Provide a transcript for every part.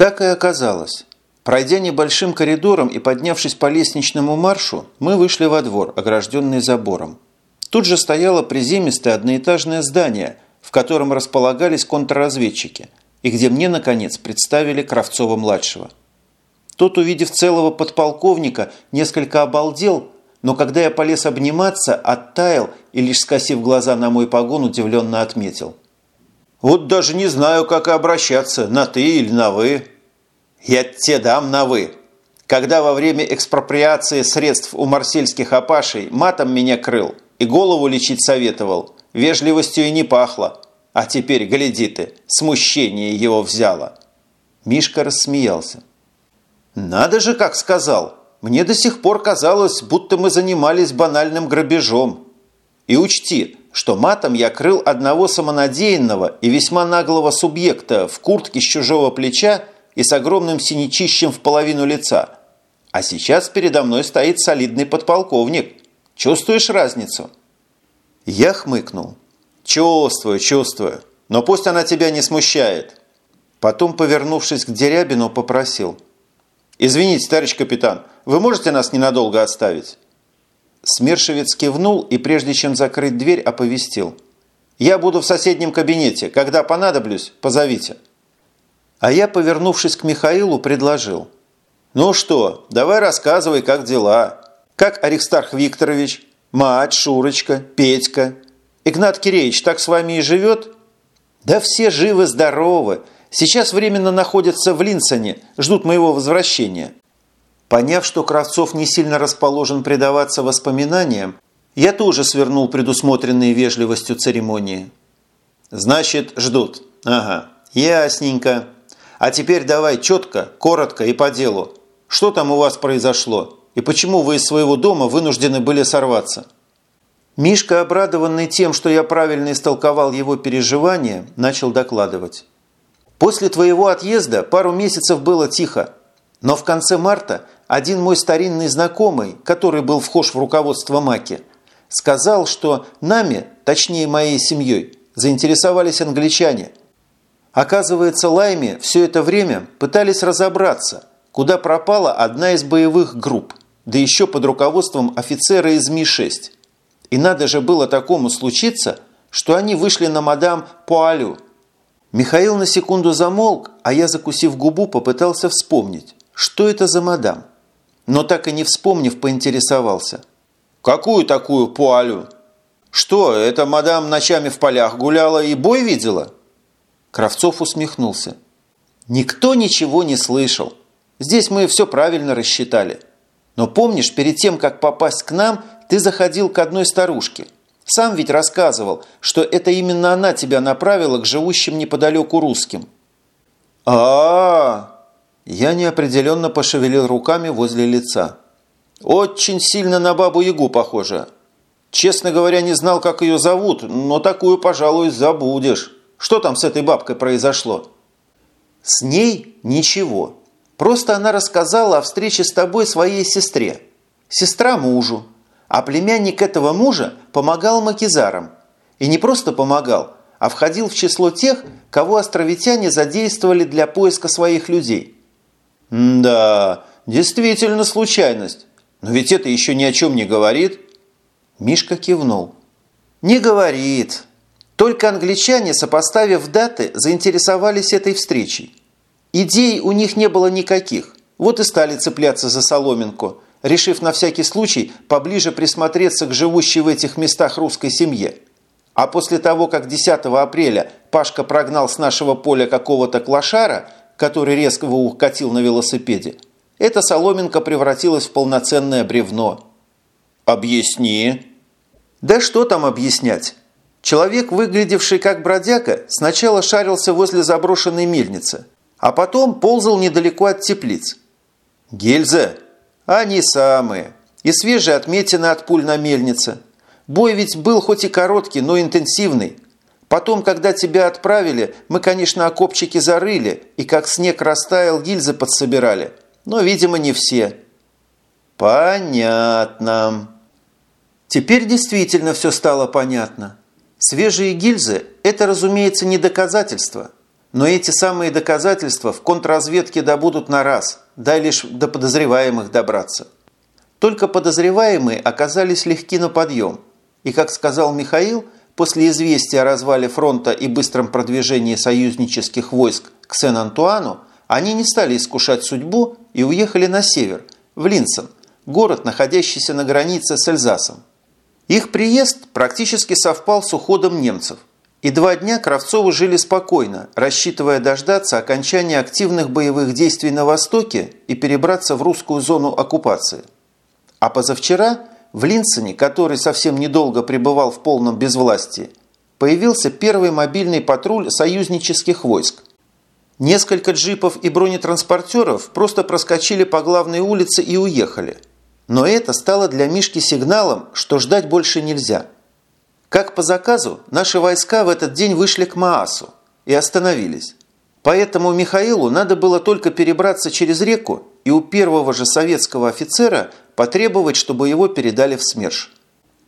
Так и оказалось. Пройдя небольшим коридором и поднявшись по лестничному маршу, мы вышли во двор, огражденный забором. Тут же стояло приземистое одноэтажное здание, в котором располагались контрразведчики, и где мне, наконец, представили Кравцова-младшего. Тот, увидев целого подполковника, несколько обалдел, но когда я полез обниматься, оттаял и, лишь скосив глаза на мой погон, удивленно отметил. «Вот даже не знаю, как обращаться, на «ты» или на «вы». «Я тебе дам на «вы». Когда во время экспроприации средств у марсельских опашей матом меня крыл и голову лечить советовал, вежливостью и не пахло. А теперь, гляди ты, смущение его взяло». Мишка рассмеялся. «Надо же, как сказал! Мне до сих пор казалось, будто мы занимались банальным грабежом. И учти, что матом я крыл одного самонадеянного и весьма наглого субъекта в куртке с чужого плеча и с огромным синячищем в половину лица. А сейчас передо мной стоит солидный подполковник. Чувствуешь разницу?» Я хмыкнул. «Чувствую, чувствую. Но пусть она тебя не смущает». Потом, повернувшись к Дерябину, попросил – «Извините, товарищ капитан, вы можете нас ненадолго оставить?» Смершевец кивнул и, прежде чем закрыть дверь, оповестил. «Я буду в соседнем кабинете. Когда понадоблюсь, позовите». А я, повернувшись к Михаилу, предложил. «Ну что, давай рассказывай, как дела. Как Аристарх Викторович, мать, Шурочка, Петька? Игнат Киреевич так с вами и живет?» «Да все живы-здоровы. Сейчас временно находятся в Линсоне, ждут моего возвращения». Поняв, что Кравцов не сильно расположен предаваться воспоминаниям, я тоже свернул предусмотренные вежливостью церемонии. «Значит, ждут. Ага, ясненько. А теперь давай четко, коротко и по делу. Что там у вас произошло? И почему вы из своего дома вынуждены были сорваться?» Мишка, обрадованный тем, что я правильно истолковал его переживания, начал докладывать. После твоего отъезда пару месяцев было тихо, но в конце марта один мой старинный знакомый, который был вхож в руководство Маки, сказал, что нами, точнее моей семьей, заинтересовались англичане. Оказывается, Лайме все это время пытались разобраться, куда пропала одна из боевых групп, да еще под руководством офицера из Ми-6. И надо же было такому случиться, что они вышли на мадам Пуалю – Михаил на секунду замолк, а я, закусив губу, попытался вспомнить, что это за мадам. Но так и не вспомнив, поинтересовался. «Какую такую пуалю?» «Что, это мадам ночами в полях гуляла и бой видела?» Кравцов усмехнулся. «Никто ничего не слышал. Здесь мы все правильно рассчитали. Но помнишь, перед тем, как попасть к нам, ты заходил к одной старушке – сам ведь рассказывал, что это именно она тебя направила к живущим неподалеку русским. а, -а, -а Я неопределенно пошевелил руками возле лица. Очень сильно на бабу-ягу похоже. Честно говоря, не знал, как ее зовут, но такую, пожалуй, забудешь. Что там с этой бабкой произошло? С ней ничего. Просто она рассказала о встрече с тобой своей сестре. Сестра мужу. А племянник этого мужа помогал макизарам. И не просто помогал, а входил в число тех, кого островитяне задействовали для поиска своих людей. «Да, действительно случайность. Но ведь это еще ни о чем не говорит». Мишка кивнул. «Не говорит. Только англичане, сопоставив даты, заинтересовались этой встречей. Идей у них не было никаких. Вот и стали цепляться за соломинку – решив на всякий случай поближе присмотреться к живущей в этих местах русской семье. А после того, как 10 апреля Пашка прогнал с нашего поля какого-то клошара, который резко его укатил на велосипеде, эта соломинка превратилась в полноценное бревно. «Объясни». «Да что там объяснять?» Человек, выглядевший как бродяга, сначала шарился возле заброшенной мельницы, а потом ползал недалеко от теплиц. «Гильза, они самые. И свежие отметины от пуль на мельнице. Бой ведь был хоть и короткий, но интенсивный. Потом, когда тебя отправили, мы, конечно, окопчики зарыли, и как снег растаял, гильзы подсобирали. Но, видимо, не все. Понятно. Теперь действительно все стало понятно. Свежие гильзы – это, разумеется, не доказательство. Но эти самые доказательства в контрразведке добудут на раз, дай лишь до подозреваемых добраться. Только подозреваемые оказались легки на подъем. И, как сказал Михаил, после известия о развале фронта и быстром продвижении союзнических войск к Сен-Антуану, они не стали искушать судьбу и уехали на север, в Линсен, город, находящийся на границе с Эльзасом. Их приезд практически совпал с уходом немцев. И два дня Кравцовы жили спокойно, рассчитывая дождаться окончания активных боевых действий на Востоке и перебраться в русскую зону оккупации. А позавчера в Линсоне, который совсем недолго пребывал в полном безвластии, появился первый мобильный патруль союзнических войск. Несколько джипов и бронетранспортеров просто проскочили по главной улице и уехали. Но это стало для Мишки сигналом, что ждать больше нельзя – как по заказу, наши войска в этот день вышли к Маасу и остановились. Поэтому Михаилу надо было только перебраться через реку и у первого же советского офицера потребовать, чтобы его передали в СМЕРШ.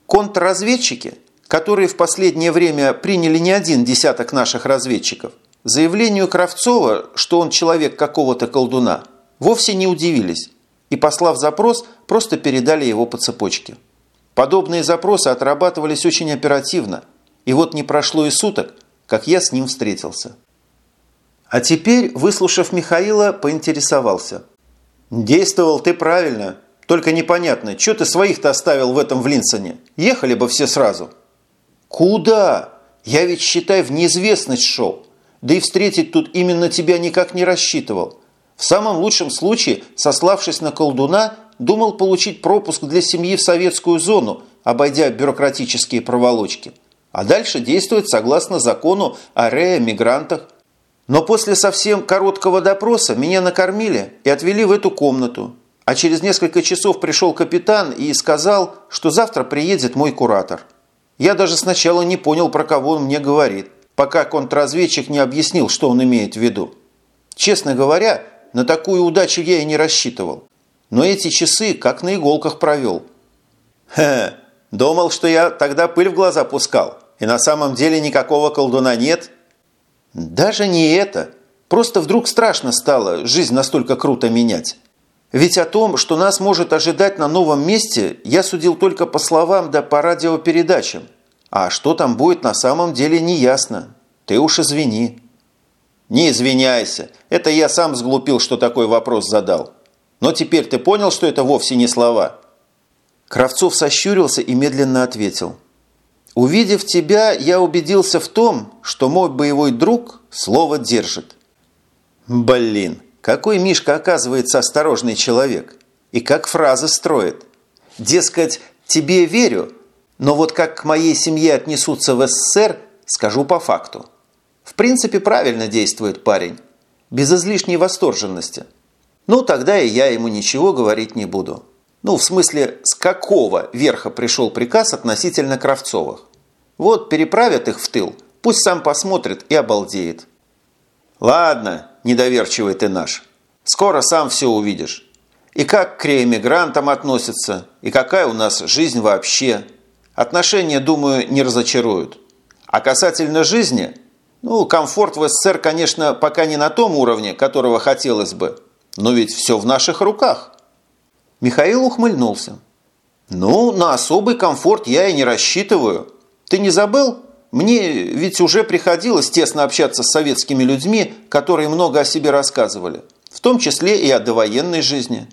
Контрразведчики, которые в последнее время приняли не один десяток наших разведчиков, заявлению Кравцова, что он человек какого-то колдуна, вовсе не удивились и, послав запрос, просто передали его по цепочке. Подобные запросы отрабатывались очень оперативно, и вот не прошло и суток, как я с ним встретился. А теперь, выслушав Михаила, поинтересовался. «Действовал ты правильно, только непонятно, что ты своих-то оставил в этом в Линсоне? Ехали бы все сразу». «Куда? Я ведь, считай, в неизвестность шел. Да и встретить тут именно тебя никак не рассчитывал. В самом лучшем случае, сославшись на колдуна, думал получить пропуск для семьи в советскую зону, обойдя бюрократические проволочки. А дальше действовать согласно закону о реэмигрантах. Но после совсем короткого допроса меня накормили и отвели в эту комнату. А через несколько часов пришел капитан и сказал, что завтра приедет мой куратор. Я даже сначала не понял, про кого он мне говорит, пока контрразведчик не объяснил, что он имеет в виду. Честно говоря, на такую удачу я и не рассчитывал но эти часы как на иголках провел. Хе, думал, что я тогда пыль в глаза пускал, и на самом деле никакого колдуна нет? Даже не это. Просто вдруг страшно стало жизнь настолько круто менять. Ведь о том, что нас может ожидать на новом месте, я судил только по словам да по радиопередачам. А что там будет на самом деле, не ясно. Ты уж извини. Не извиняйся. Это я сам сглупил, что такой вопрос задал. Но теперь ты понял, что это вовсе не слова?» Кравцов сощурился и медленно ответил. «Увидев тебя, я убедился в том, что мой боевой друг слово держит». «Блин, какой Мишка оказывается осторожный человек. И как фразы строит. Дескать, тебе верю, но вот как к моей семье отнесутся в СССР, скажу по факту. В принципе, правильно действует парень, без излишней восторженности». Ну, тогда и я ему ничего говорить не буду. Ну, в смысле, с какого верха пришел приказ относительно Кравцовых. Вот переправят их в тыл, пусть сам посмотрит и обалдеет. Ладно, недоверчивый ты наш. Скоро сам все увидишь. И как к реэмигрантам относятся, и какая у нас жизнь вообще. Отношения, думаю, не разочаруют. А касательно жизни, ну, комфорт в СССР, конечно, пока не на том уровне, которого хотелось бы – но ведь все в наших руках. Михаил ухмыльнулся. Ну, на особый комфорт я и не рассчитываю. Ты не забыл? Мне ведь уже приходилось тесно общаться с советскими людьми, которые много о себе рассказывали, в том числе и о довоенной жизни.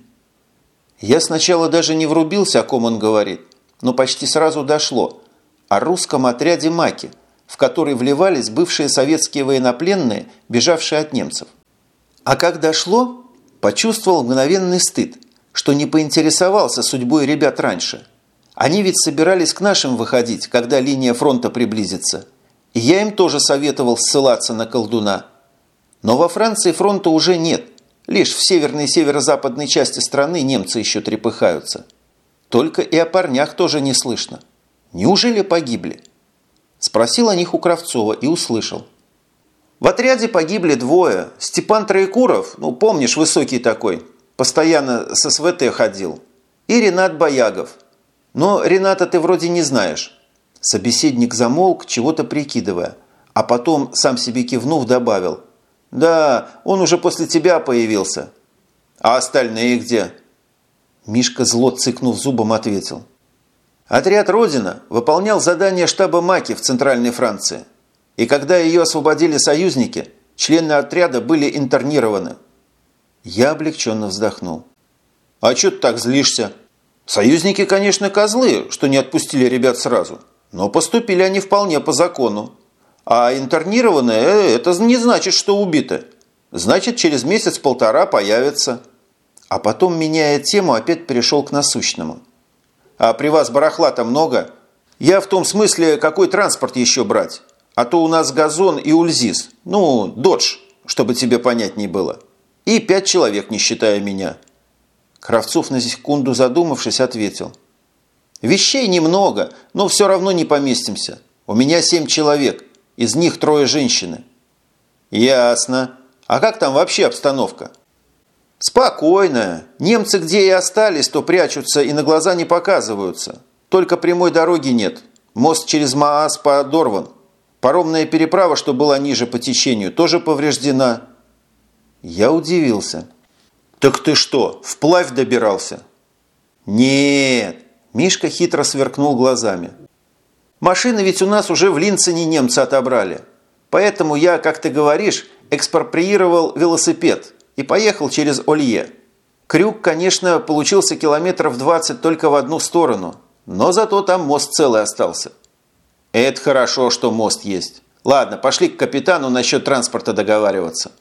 Я сначала даже не врубился, о ком он говорит, но почти сразу дошло. О русском отряде «Маки», в который вливались бывшие советские военнопленные, бежавшие от немцев. А как дошло, Почувствовал мгновенный стыд, что не поинтересовался судьбой ребят раньше. Они ведь собирались к нашим выходить, когда линия фронта приблизится. И я им тоже советовал ссылаться на колдуна. Но во Франции фронта уже нет. Лишь в северной и северо-западной части страны немцы еще трепыхаются. Только и о парнях тоже не слышно. Неужели погибли? Спросил о них у Кравцова и услышал – в отряде погибли двое. Степан Троекуров, ну, помнишь, высокий такой, постоянно с СВТ ходил. И Ренат Боягов. Но Рената ты вроде не знаешь. Собеседник замолк, чего-то прикидывая, а потом, сам себе кивнув, добавил. Да, он уже после тебя появился. А остальные где? Мишка зло цыкнув зубом ответил. Отряд «Родина» выполнял задание штаба Маки в Центральной Франции. И когда ее освободили союзники, члены отряда были интернированы. Я облегченно вздохнул. «А что ты так злишься? Союзники, конечно, козлы, что не отпустили ребят сразу, но поступили они вполне по закону. А интернированные – это не значит, что убиты. Значит, через месяц-полтора появятся». А потом, меняя тему, опять перешел к насущному. «А при вас барахла-то много? Я в том смысле, какой транспорт еще брать? А то у нас газон и ульзис. Ну, додж, чтобы тебе понятней было. И пять человек, не считая меня». Кравцов на секунду задумавшись, ответил. «Вещей немного, но все равно не поместимся. У меня семь человек, из них трое женщины». «Ясно. А как там вообще обстановка?» «Спокойно. Немцы где и остались, то прячутся и на глаза не показываются. Только прямой дороги нет. Мост через Маас подорван. Паромная переправа, что была ниже по течению, тоже повреждена». Я удивился. «Так ты что, вплавь добирался?» «Нет!» – Мишка хитро сверкнул глазами. «Машины ведь у нас уже в Линцене немцы отобрали. Поэтому я, как ты говоришь, экспроприировал велосипед» и поехал через Олье. Крюк, конечно, получился километров 20 только в одну сторону, но зато там мост целый остался. Это хорошо, что мост есть. Ладно, пошли к капитану насчет транспорта договариваться.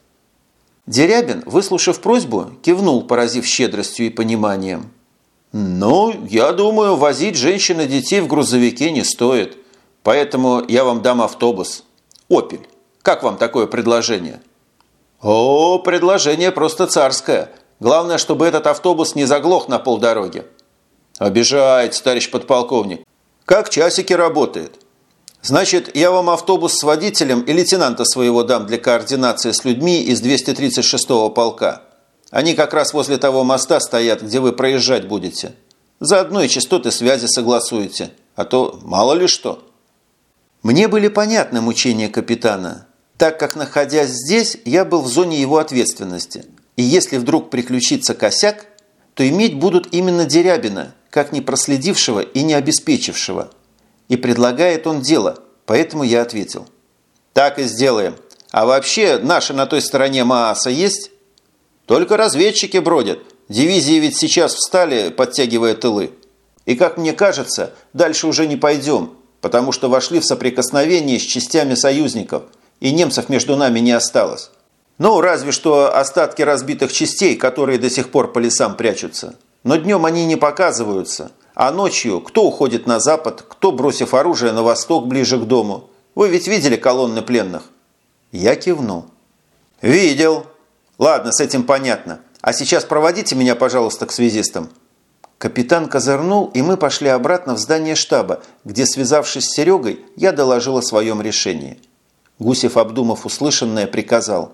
Дерябин, выслушав просьбу, кивнул, поразив щедростью и пониманием. «Ну, я думаю, возить женщин и детей в грузовике не стоит. Поэтому я вам дам автобус. «Опель». Как вам такое предложение?» «О, предложение просто царское. Главное, чтобы этот автобус не заглох на полдороги». «Обижает, товарищ подполковник. Как часики работает?» «Значит, я вам автобус с водителем и лейтенанта своего дам для координации с людьми из 236-го полка. Они как раз возле того моста стоят, где вы проезжать будете. Заодно и частоты связи согласуете, а то мало ли что». Мне были понятны мучения капитана – так как, находясь здесь, я был в зоне его ответственности. И если вдруг приключится косяк, то иметь будут именно Дерябина, как не проследившего и не обеспечившего. И предлагает он дело, поэтому я ответил. Так и сделаем. А вообще, наши на той стороне Мааса есть? Только разведчики бродят. Дивизии ведь сейчас встали, подтягивая тылы. И, как мне кажется, дальше уже не пойдем, потому что вошли в соприкосновение с частями союзников – и немцев между нами не осталось. Ну, разве что остатки разбитых частей, которые до сих пор по лесам прячутся. Но днем они не показываются, а ночью кто уходит на запад, кто, бросив оружие, на восток ближе к дому. Вы ведь видели колонны пленных?» Я кивнул. «Видел. Ладно, с этим понятно. А сейчас проводите меня, пожалуйста, к связистам». Капитан козырнул, и мы пошли обратно в здание штаба, где, связавшись с Серегой, я доложил о своем решении. Гусев, обдумав услышанное, приказал.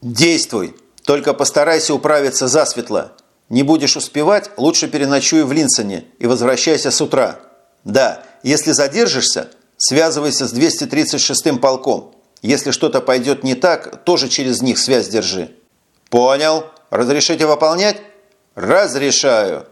«Действуй! Только постарайся управиться засветло. Не будешь успевать, лучше переночуй в Линсоне и возвращайся с утра. Да, если задержишься, связывайся с 236-м полком. Если что-то пойдет не так, тоже через них связь держи». «Понял. Разрешите выполнять?» «Разрешаю!»